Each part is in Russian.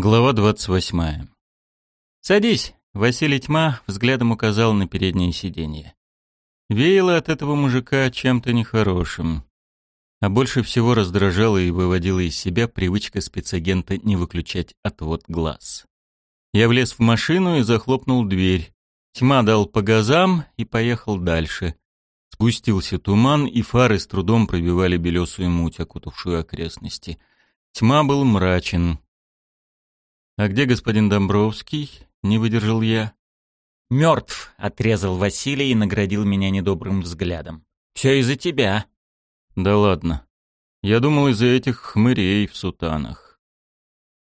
Глава 28. «Садись!» — Василий Тьма взглядом указал на переднее сиденье. Веяло от этого мужика чем-то нехорошим. А больше всего раздражала и выводила из себя привычка спецагента не выключать отвод глаз. Я влез в машину и захлопнул дверь. Тьма дал по газам и поехал дальше. Спустился туман, и фары с трудом пробивали белесую муть, окутавшую окрестности. Тьма был мрачен, «А где господин Домбровский?» — не выдержал я. «Мертв», — отрезал Василий и наградил меня недобрым взглядом. «Все из-за тебя». «Да ладно. Я думал, из-за этих хмырей в сутанах».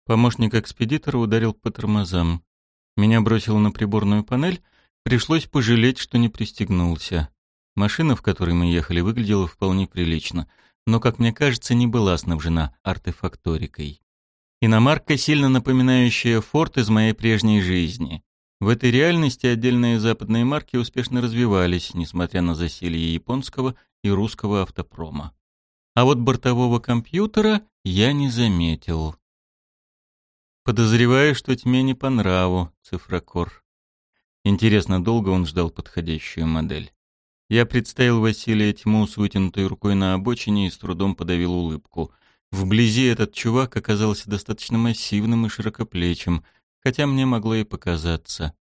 Помощник экспедитора ударил по тормозам. Меня бросило на приборную панель, пришлось пожалеть, что не пристегнулся. Машина, в которой мы ехали, выглядела вполне прилично, но, как мне кажется, не была снабжена артефакторикой. Иномарка, сильно напоминающая форт из моей прежней жизни. В этой реальности отдельные западные марки успешно развивались, несмотря на засилье японского и русского автопрома. А вот бортового компьютера я не заметил. Подозреваю, что тьме не по нраву цифрокор. Интересно, долго он ждал подходящую модель. Я представил Василия тьму с вытянутой рукой на обочине и с трудом подавил улыбку. Вблизи этот чувак оказался достаточно массивным и широкоплечим, хотя мне могло и показаться.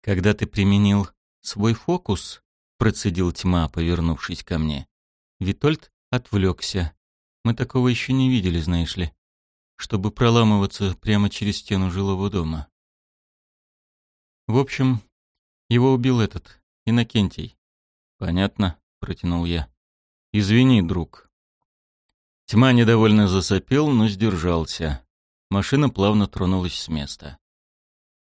«Когда ты применил свой фокус?» — процедил тьма, повернувшись ко мне. Витольд отвлекся. Мы такого еще не видели, знаешь ли, чтобы проламываться прямо через стену жилого дома. В общем, его убил этот, Иннокентий. «Понятно», — протянул я. «Извини, друг, Тьма недовольно засопел, но сдержался. Машина плавно тронулась с места.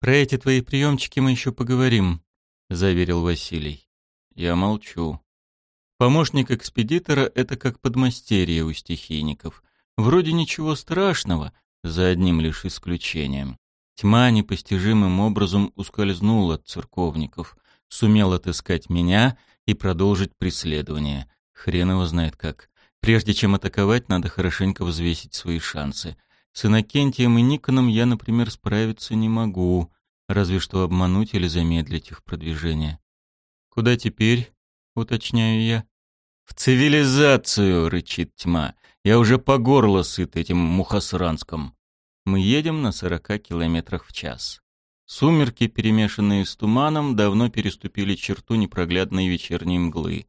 «Про эти твои приемчики мы еще поговорим», — заверил Василий. Я молчу. Помощник экспедитора — это как подмастерье у стихийников. Вроде ничего страшного, за одним лишь исключением. Тьма непостижимым образом ускользнула от церковников, сумел отыскать меня и продолжить преследование. Хрен его знает как. Прежде чем атаковать, надо хорошенько взвесить свои шансы. С Иннокентием и Никоном я, например, справиться не могу, разве что обмануть или замедлить их продвижение. «Куда теперь?» — уточняю я. «В цивилизацию!» — рычит тьма. «Я уже по горло сыт этим мухосранском». Мы едем на сорока километрах в час. Сумерки, перемешанные с туманом, давно переступили черту непроглядной вечерней мглы.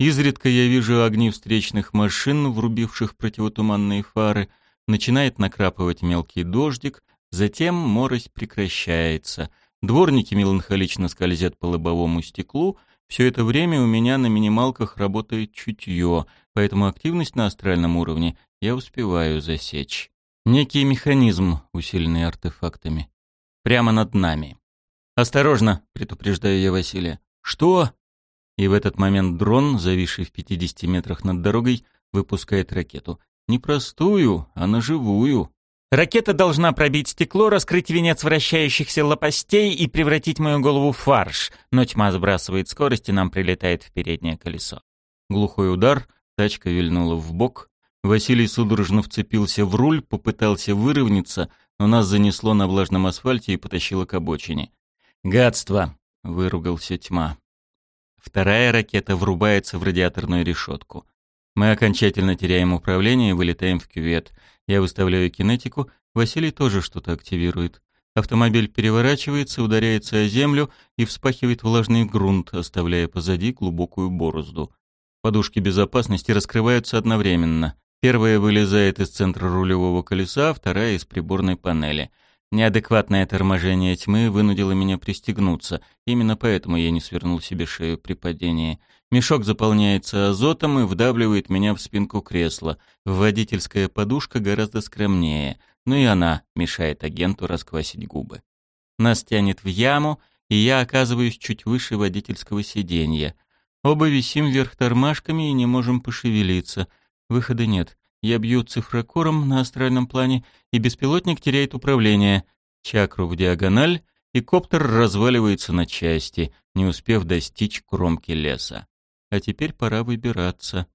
Изредка я вижу огни встречных машин, врубивших противотуманные фары. Начинает накрапывать мелкий дождик, затем морось прекращается. Дворники меланхолично скользят по лобовому стеклу. Все это время у меня на минималках работает чутье, поэтому активность на астральном уровне я успеваю засечь. Некий механизм, усиленный артефактами. Прямо над нами. «Осторожно!» — предупреждаю я Василия. «Что?» И в этот момент дрон, зависший в 50 метрах над дорогой, выпускает ракету. Не простую, а ножевую. Ракета должна пробить стекло, раскрыть венец вращающихся лопастей и превратить мою голову в фарш, но тьма сбрасывает скорость, и нам прилетает в переднее колесо. Глухой удар, тачка вильнула в бок. Василий судорожно вцепился в руль, попытался выровняться, но нас занесло на влажном асфальте и потащило к обочине. «Гадство!» — выругался тьма. Вторая ракета врубается в радиаторную решетку. Мы окончательно теряем управление и вылетаем в кювет. Я выставляю кинетику, Василий тоже что-то активирует. Автомобиль переворачивается, ударяется о землю и вспахивает влажный грунт, оставляя позади глубокую борозду. Подушки безопасности раскрываются одновременно. Первая вылезает из центра рулевого колеса, вторая — из приборной панели. Неадекватное торможение тьмы вынудило меня пристегнуться. Именно поэтому я не свернул себе шею при падении. Мешок заполняется азотом и вдавливает меня в спинку кресла. Водительская подушка гораздо скромнее, но и она мешает агенту расквасить губы. Нас тянет в яму, и я оказываюсь чуть выше водительского сиденья. Оба висим вверх тормашками и не можем пошевелиться. Выхода нет. Я бью цифрокором на астральном плане, и беспилотник теряет управление. Чакру в диагональ, и коптер разваливается на части, не успев достичь кромки леса. А теперь пора выбираться.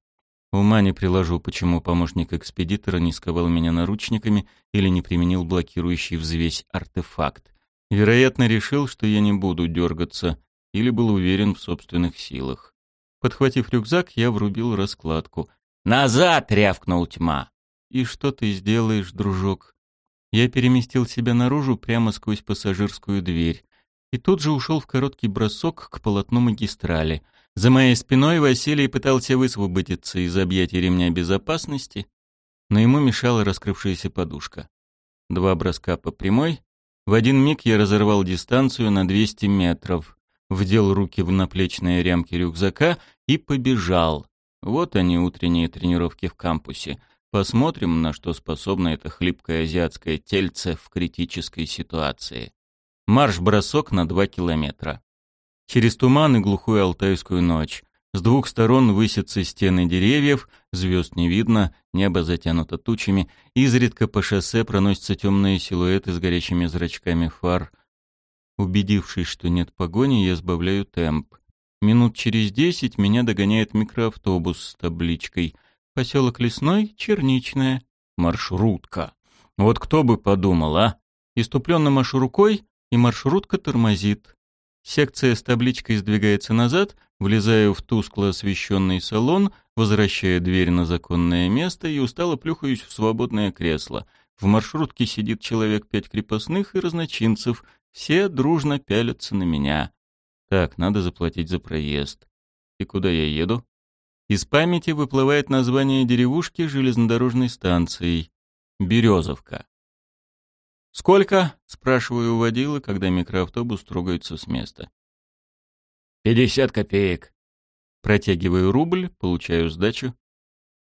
Ума не приложу, почему помощник экспедитора не сковал меня наручниками или не применил блокирующий взвесь артефакт. Вероятно, решил, что я не буду дергаться, или был уверен в собственных силах. Подхватив рюкзак, я врубил раскладку. «Назад!» — рявкнул тьма. «И что ты сделаешь, дружок?» Я переместил себя наружу прямо сквозь пассажирскую дверь и тут же ушел в короткий бросок к полотну магистрали. За моей спиной Василий пытался высвободиться из объятий ремня безопасности, но ему мешала раскрывшаяся подушка. Два броска по прямой. В один миг я разорвал дистанцию на 200 метров, вдел руки в наплечные рямки рюкзака и побежал. Вот они, утренние тренировки в кампусе. Посмотрим, на что способно это хлипкое азиатское тельце в критической ситуации. Марш-бросок на два километра. Через туман и глухую алтайскую ночь. С двух сторон высятся стены деревьев, звезд не видно, небо затянуто тучами, изредка по шоссе проносятся темные силуэты с горящими зрачками фар. Убедившись, что нет погони, я сбавляю темп. Минут через десять меня догоняет микроавтобус с табличкой «Поселок Лесной, Черничная, маршрутка». Вот кто бы подумал, а? Иступленно машу рукой, и маршрутка тормозит. Секция с табличкой сдвигается назад, влезаю в тускло освещенный салон, возвращаю дверь на законное место и устало плюхаюсь в свободное кресло. В маршрутке сидит человек пять крепостных и разночинцев, все дружно пялятся на меня. Так, надо заплатить за проезд. И куда я еду? Из памяти выплывает название деревушки железнодорожной станции. Березовка. «Сколько?» — спрашиваю у водила, когда микроавтобус трогается с места. «Пятьдесят копеек». Протягиваю рубль, получаю сдачу.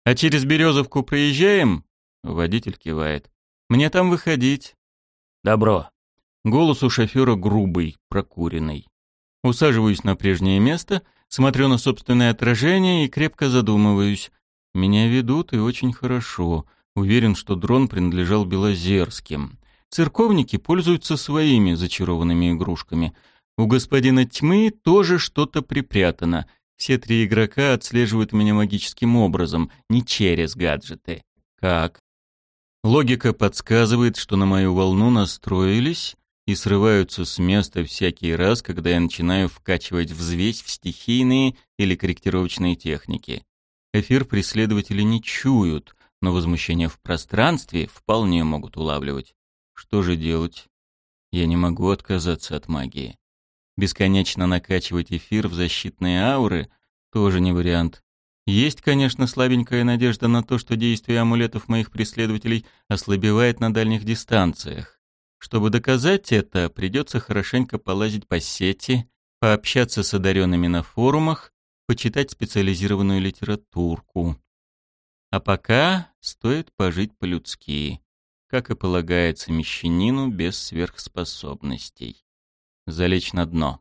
«А через Березовку проезжаем?» Водитель кивает. «Мне там выходить». «Добро». Голос у шофера грубый, прокуренный. Усаживаюсь на прежнее место, смотрю на собственное отражение и крепко задумываюсь. Меня ведут и очень хорошо. Уверен, что дрон принадлежал Белозерским. Церковники пользуются своими зачарованными игрушками. У господина тьмы тоже что-то припрятано. Все три игрока отслеживают меня магическим образом, не через гаджеты. Как? Логика подсказывает, что на мою волну настроились и срываются с места всякий раз, когда я начинаю вкачивать взвесь в стихийные или корректировочные техники. Эфир преследователи не чуют, но возмущение в пространстве вполне могут улавливать. Что же делать? Я не могу отказаться от магии. Бесконечно накачивать эфир в защитные ауры тоже не вариант. Есть, конечно, слабенькая надежда на то, что действие амулетов моих преследователей ослабевает на дальних дистанциях. Чтобы доказать это, придется хорошенько полазить по сети, пообщаться с одаренными на форумах, почитать специализированную литературку. А пока стоит пожить по-людски как и полагается мещанину без сверхспособностей. Залечь на дно.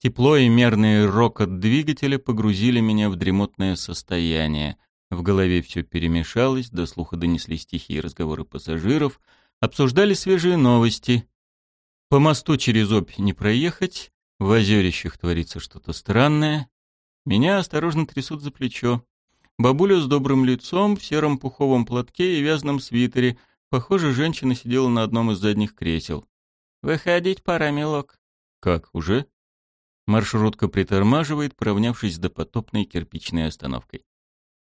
Тепло и мерный рокот двигателя погрузили меня в дремотное состояние. В голове все перемешалось, до слуха донеслись тихие разговоры пассажиров, обсуждали свежие новости. По мосту через Обь не проехать, в озерищах творится что-то странное. Меня осторожно трясут за плечо. Бабуля с добрым лицом, в сером пуховом платке и вязаном свитере — Похоже, женщина сидела на одном из задних кресел. «Выходить пора, милок». «Как, уже?» Маршрутка притормаживает, поравнявшись с допотопной кирпичной остановкой.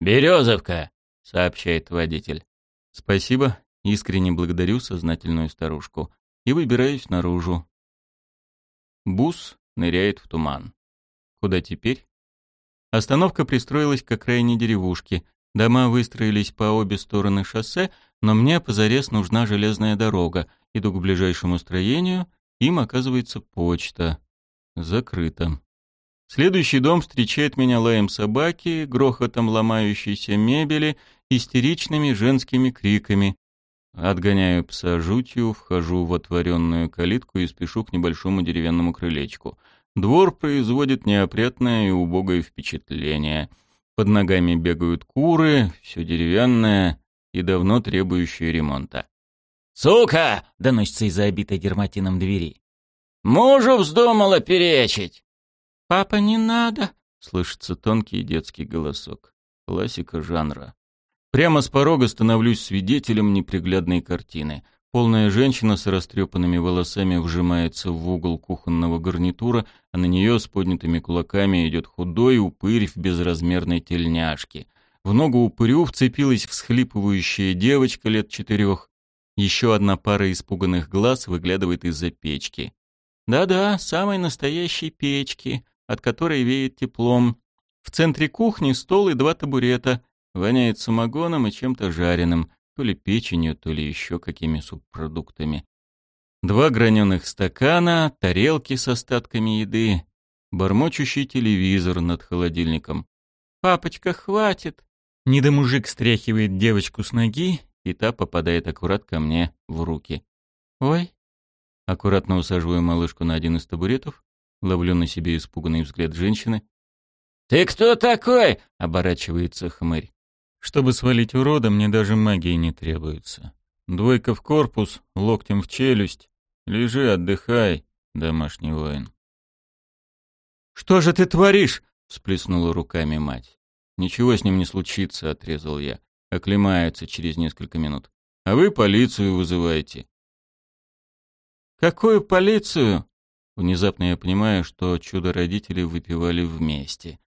«Березовка!» — сообщает водитель. «Спасибо, искренне благодарю сознательную старушку и выбираюсь наружу. Бус ныряет в туман. Куда теперь? Остановка пристроилась к окраине деревушки. Дома выстроились по обе стороны шоссе, но мне позарез нужна железная дорога. Иду к ближайшему строению, им оказывается почта. Закрыто. Следующий дом встречает меня лаем собаки, грохотом ломающейся мебели, истеричными женскими криками. Отгоняю пса жутью, вхожу в отворенную калитку и спешу к небольшому деревянному крылечку. Двор производит неопрятное и убогое впечатление. Под ногами бегают куры, все деревянное, и давно требующие ремонта. «Сука!» — доносится из-за обитой дерматином двери. «Мужу вздумала перечить!» «Папа, не надо!» — слышится тонкий детский голосок. Классика жанра. Прямо с порога становлюсь свидетелем неприглядной картины. Полная женщина с растрепанными волосами вжимается в угол кухонного гарнитура, а на нее с поднятыми кулаками идет худой упырь в безразмерной тельняшке. В ногу упырю вцепилась всхлипывающая девочка лет четырех. Еще одна пара испуганных глаз выглядывает из-за печки. Да-да, самой настоящей печки, от которой веет теплом. В центре кухни стол и два табурета. Воняет самогоном и чем-то жареным, то ли печенью, то ли еще какими субпродуктами. Два граненых стакана, тарелки с остатками еды, бормочущий телевизор над холодильником. «Папочка, хватит!» Недомужик стряхивает девочку с ноги, и та попадает аккурат ко мне в руки. «Ой!» Аккуратно усаживаю малышку на один из табуретов, ловлю на себе испуганный взгляд женщины. «Ты кто такой?» — оборачивается хмырь. Чтобы свалить урода, мне даже магии не требуется. Двойка в корпус, локтем в челюсть. Лежи, отдыхай, домашний воин. «Что же ты творишь?» — всплеснула руками мать. «Ничего с ним не случится», — отрезал я. Оклемается через несколько минут. «А вы полицию вызываете». «Какую полицию?» Внезапно я понимаю, что чудо-родители выпивали вместе,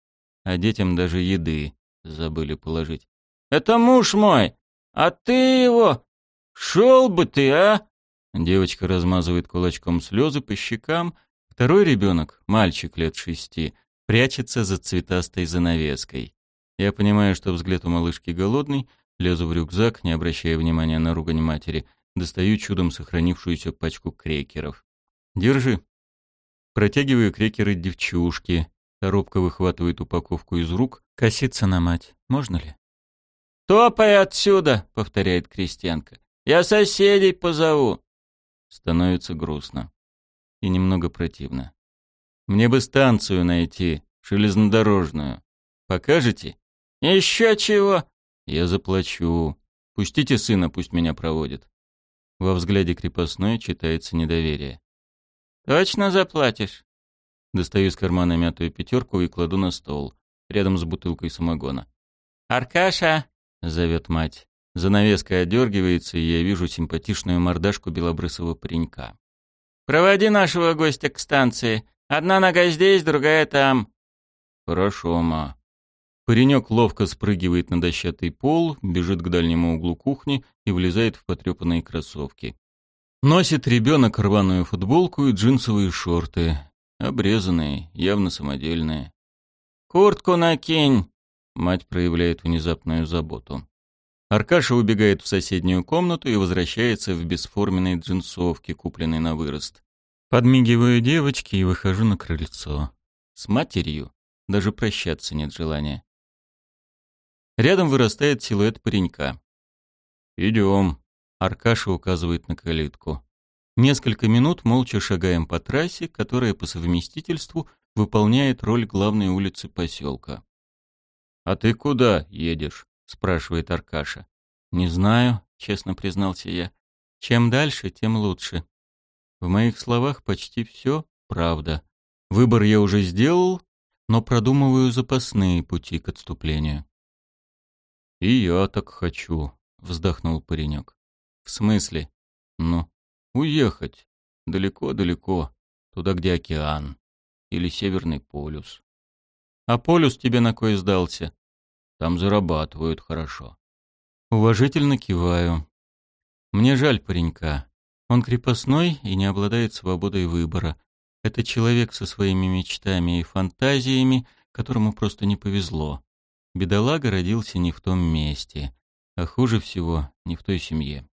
а детям даже еды забыли положить. Это муж мой, а ты его... Шел бы ты, а?» Девочка размазывает кулачком слезы по щекам. Второй ребенок, мальчик лет шести, прячется за цветастой занавеской. Я понимаю, что взгляд у малышки голодный, лезу в рюкзак, не обращая внимания на ругань матери, достаю чудом сохранившуюся пачку крекеров. «Держи». Протягиваю крекеры девчушке. Коробка выхватывает упаковку из рук, косится на мать. «Можно ли?» «Топай отсюда!» — повторяет крестьянка. «Я соседей позову!» Становится грустно. И немного противно. «Мне бы станцию найти, железнодорожную. Покажете?» «Еще чего?» «Я заплачу. Пустите сына, пусть меня проводит». Во взгляде крепостной читается недоверие. «Точно заплатишь?» Достаю из кармана мятую пятерку и кладу на стол, рядом с бутылкой самогона. «Аркаша, — зовет мать. Занавеска отдергивается, и я вижу симпатичную мордашку белобрысого паренька. «Проводи нашего гостя к станции. Одна нога здесь, другая там». «Хорошо, ма». Паренек ловко спрыгивает на дощатый пол, бежит к дальнему углу кухни и влезает в потрепанные кроссовки. Носит ребенок рваную футболку и джинсовые шорты. Обрезанные, явно самодельные. «Куртку накинь!» Мать проявляет внезапную заботу. Аркаша убегает в соседнюю комнату и возвращается в бесформенной джинсовке, купленной на вырост. Подмигиваю девочке и выхожу на крыльцо. С матерью даже прощаться нет желания. Рядом вырастает силуэт паренька. «Идем», — Аркаша указывает на калитку. Несколько минут молча шагаем по трассе, которая по совместительству выполняет роль главной улицы поселка. «А ты куда едешь?» — спрашивает Аркаша. «Не знаю», — честно признался я. «Чем дальше, тем лучше». В моих словах почти все правда. Выбор я уже сделал, но продумываю запасные пути к отступлению. «И я так хочу», — вздохнул паренек. «В смысле?» «Ну, уехать. Далеко-далеко. Туда, где океан. Или Северный полюс». «А полюс тебе на кой сдался?» Там зарабатывают хорошо. Уважительно киваю. Мне жаль паренька. Он крепостной и не обладает свободой выбора. Это человек со своими мечтами и фантазиями, которому просто не повезло. Бедолага родился не в том месте, а хуже всего не в той семье.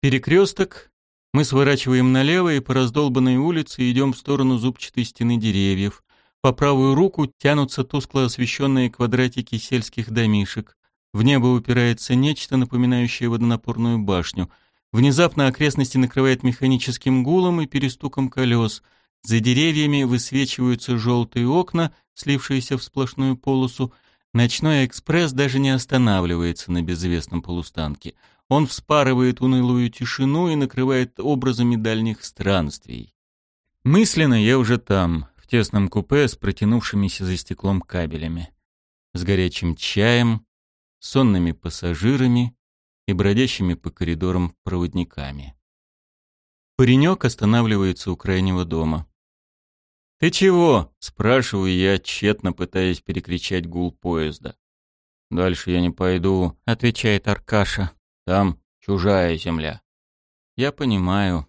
Перекресток. Мы сворачиваем налево и по раздолбанной улице идем в сторону зубчатой стены деревьев, по правую руку тянутся тускло освещенные квадратики сельских домишек. В небо упирается нечто, напоминающее водонапорную башню. Внезапно окрестности накрывает механическим гулом и перестуком колес. За деревьями высвечиваются желтые окна, слившиеся в сплошную полосу. Ночной экспресс даже не останавливается на безвестном полустанке. Он вспарывает унылую тишину и накрывает образами дальних странствий. Мысленно я уже там, в тесном купе с протянувшимися за стеклом кабелями. с горячим чаем, сонными пассажирами и бродящими по коридорам проводниками. Паренек останавливается у крайнего дома. «Ты чего?» — спрашиваю я, тщетно пытаясь перекричать гул поезда. «Дальше я не пойду», — отвечает Аркаша. «Там чужая земля». «Я понимаю.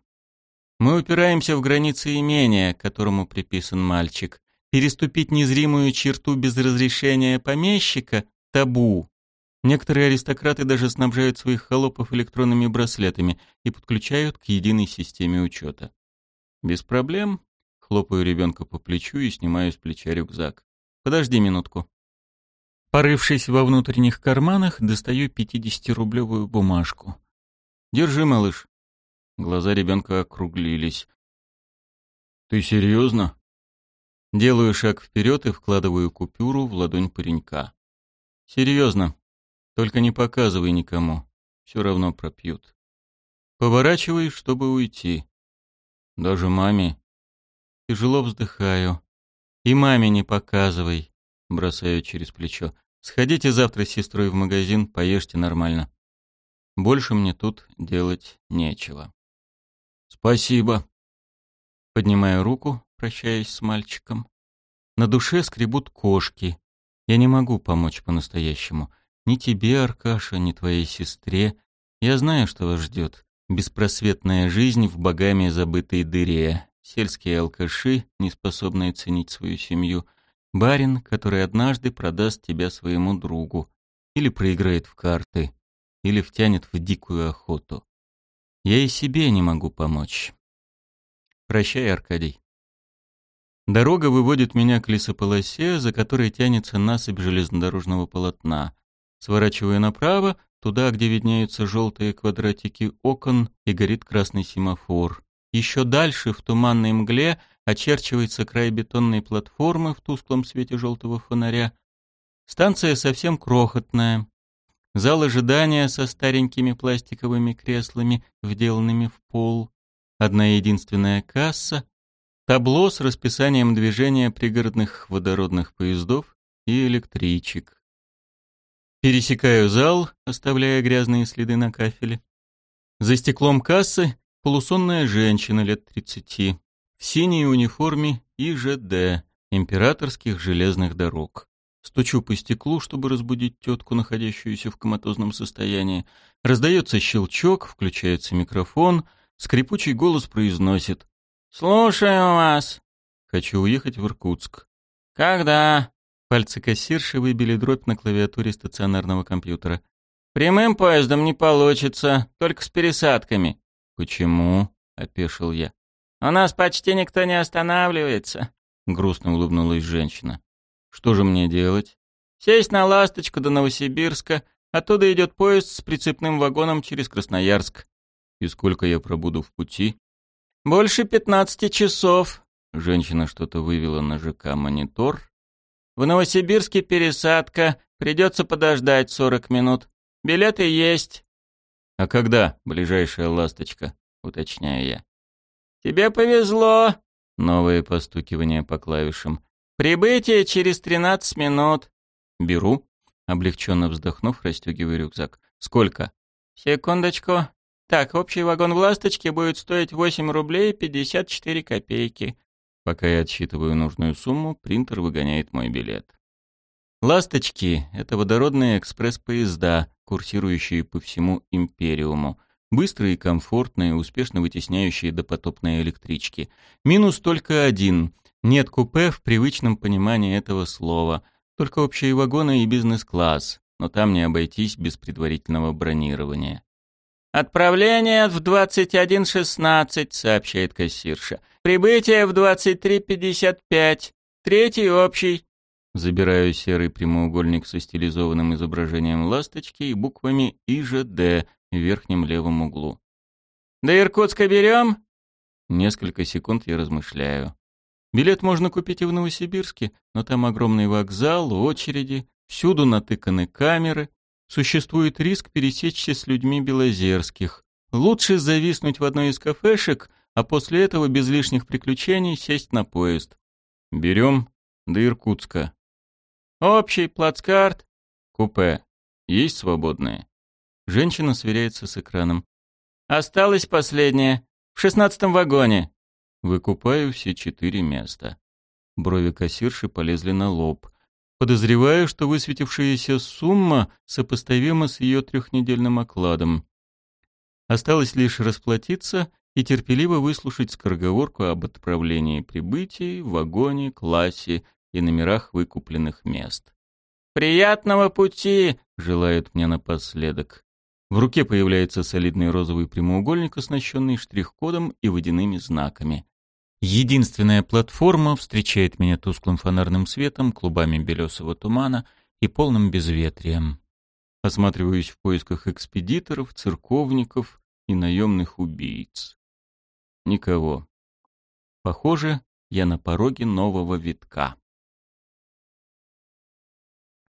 Мы упираемся в границы имения, которому приписан мальчик. Переступить незримую черту без разрешения помещика — табу. Некоторые аристократы даже снабжают своих холопов электронными браслетами и подключают к единой системе учета. Без проблем Хлопаю ребенка по плечу и снимаю с плеча рюкзак. «Подожди минутку». Порывшись во внутренних карманах, достаю 50-рублевую бумажку. «Держи, малыш». Глаза ребенка округлились. «Ты серьезно?» Делаю шаг вперед и вкладываю купюру в ладонь паренька. «Серьезно. Только не показывай никому. Все равно пропьют. Поворачивай, чтобы уйти. Даже маме Тяжело вздыхаю. И маме не показывай. Бросаю через плечо. Сходите завтра с сестрой в магазин, поешьте нормально. Больше мне тут делать нечего. Спасибо. Поднимаю руку, прощаясь с мальчиком. На душе скребут кошки. Я не могу помочь по-настоящему. Ни тебе, Аркаша, ни твоей сестре. Я знаю, что вас ждет. Беспросветная жизнь в богами забытой дыре сельские алкаши, не способные ценить свою семью, барин, который однажды продаст тебя своему другу, или проиграет в карты, или втянет в дикую охоту. Я и себе не могу помочь. Прощай, Аркадий. Дорога выводит меня к лесополосе, за которой тянется насыпь железнодорожного полотна. Сворачиваю направо, туда, где виднеются желтые квадратики окон и горит красный семафор. Еще дальше, в туманной мгле, очерчивается край бетонной платформы в тусклом свете желтого фонаря. Станция совсем крохотная. Зал ожидания со старенькими пластиковыми креслами, вделанными в пол. Одна единственная касса. Табло с расписанием движения пригородных водородных поездов и электричек. Пересекаю зал, оставляя грязные следы на кафеле. За стеклом кассы полусонная женщина лет тридцати, в синей униформе ИЖД, императорских железных дорог. Стучу по стеклу, чтобы разбудить тетку, находящуюся в коматозном состоянии. Раздается щелчок, включается микрофон, скрипучий голос произносит. «Слушаю вас». «Хочу уехать в Иркутск». «Когда?» Пальцы кассирши выбили дробь на клавиатуре стационарного компьютера. «Прямым поездом не получится, только с пересадками». «Почему?» — опешил я. «У нас почти никто не останавливается», — грустно улыбнулась женщина. «Что же мне делать?» «Сесть на «Ласточку» до Новосибирска, оттуда идет поезд с прицепным вагоном через Красноярск». «И сколько я пробуду в пути?» «Больше пятнадцати часов», — женщина что-то вывела на ЖК монитор. «В Новосибирске пересадка, придется подождать сорок минут. Билеты есть». «А когда ближайшая ласточка?» — уточняю я. «Тебе повезло!» — новое постукивание по клавишам. «Прибытие через тринадцать минут». «Беру», — облегченно вздохнув, расстегиваю рюкзак. «Сколько?» «Секундочку. Так, общий вагон в «Ласточке» будет стоить восемь рублей пятьдесят четыре копейки». Пока я отсчитываю нужную сумму, принтер выгоняет мой билет. «Ласточки» — это водородные экспресс-поезда, курсирующие по всему Империуму. Быстрые, комфортные, успешно вытесняющие допотопные электрички. Минус только один. Нет купе в привычном понимании этого слова. Только общие вагоны и бизнес-класс. Но там не обойтись без предварительного бронирования. «Отправление в 21.16», — сообщает кассирша. «Прибытие в 23.55. Третий общий. Забираю серый прямоугольник со стилизованным изображением ласточки и буквами ИЖД в верхнем левом углу. «До Иркутска берем?» Несколько секунд я размышляю. Билет можно купить и в Новосибирске, но там огромный вокзал, очереди, всюду натыканы камеры. Существует риск пересечься с людьми Белозерских. Лучше зависнуть в одной из кафешек, а после этого без лишних приключений сесть на поезд. Берем до Иркутска. Общий, плацкарт. Купе. Есть свободные? Женщина сверяется с экраном. Осталось последнее. В шестнадцатом вагоне. Выкупаю все четыре места. Брови кассирши полезли на лоб. Подозреваю, что высветившаяся сумма сопоставима с ее трехнедельным окладом. Осталось лишь расплатиться и терпеливо выслушать скороговорку об отправлении прибытий, вагоне, классе и номерах выкупленных мест. «Приятного пути!» — желают мне напоследок. В руке появляется солидный розовый прямоугольник, оснащенный штрих-кодом и водяными знаками. Единственная платформа встречает меня тусклым фонарным светом, клубами белесого тумана и полным безветрием. Осматриваюсь в поисках экспедиторов, церковников и наемных убийц. Никого. Похоже, я на пороге нового витка.